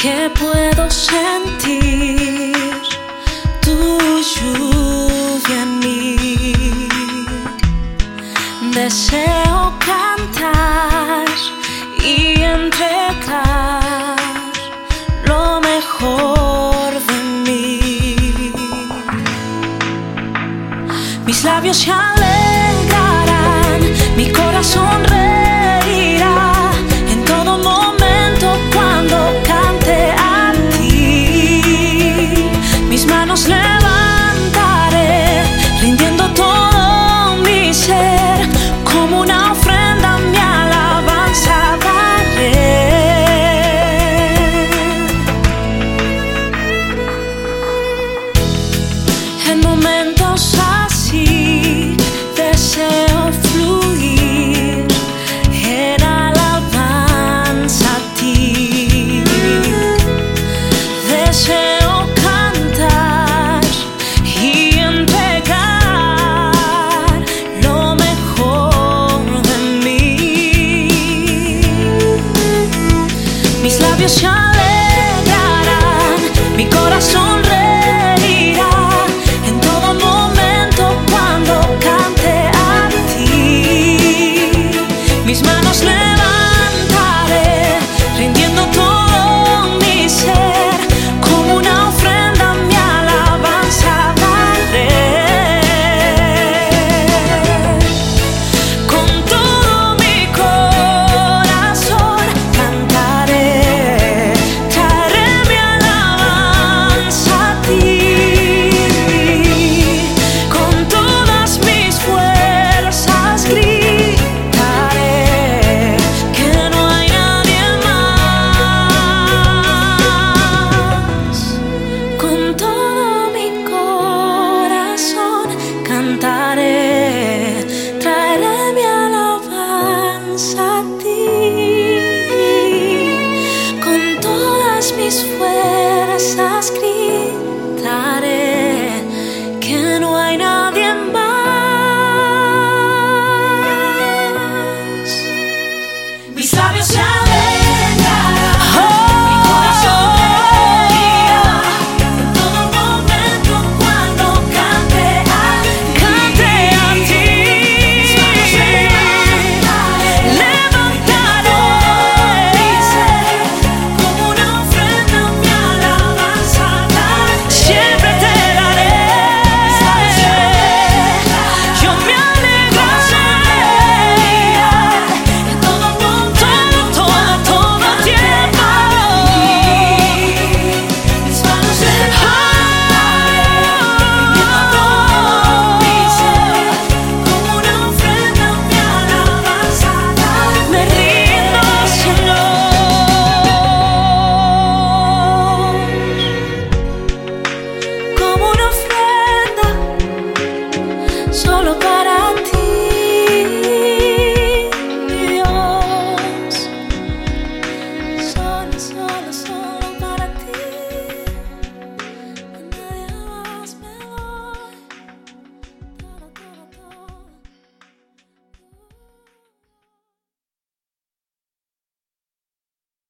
que puedo sentir tu lluvia en mí. Deseo cantar y entregar lo mejor de mí. Mis labios se alegrarán, mi corazón labios se alegrarán, mi corazón. escribir. solo para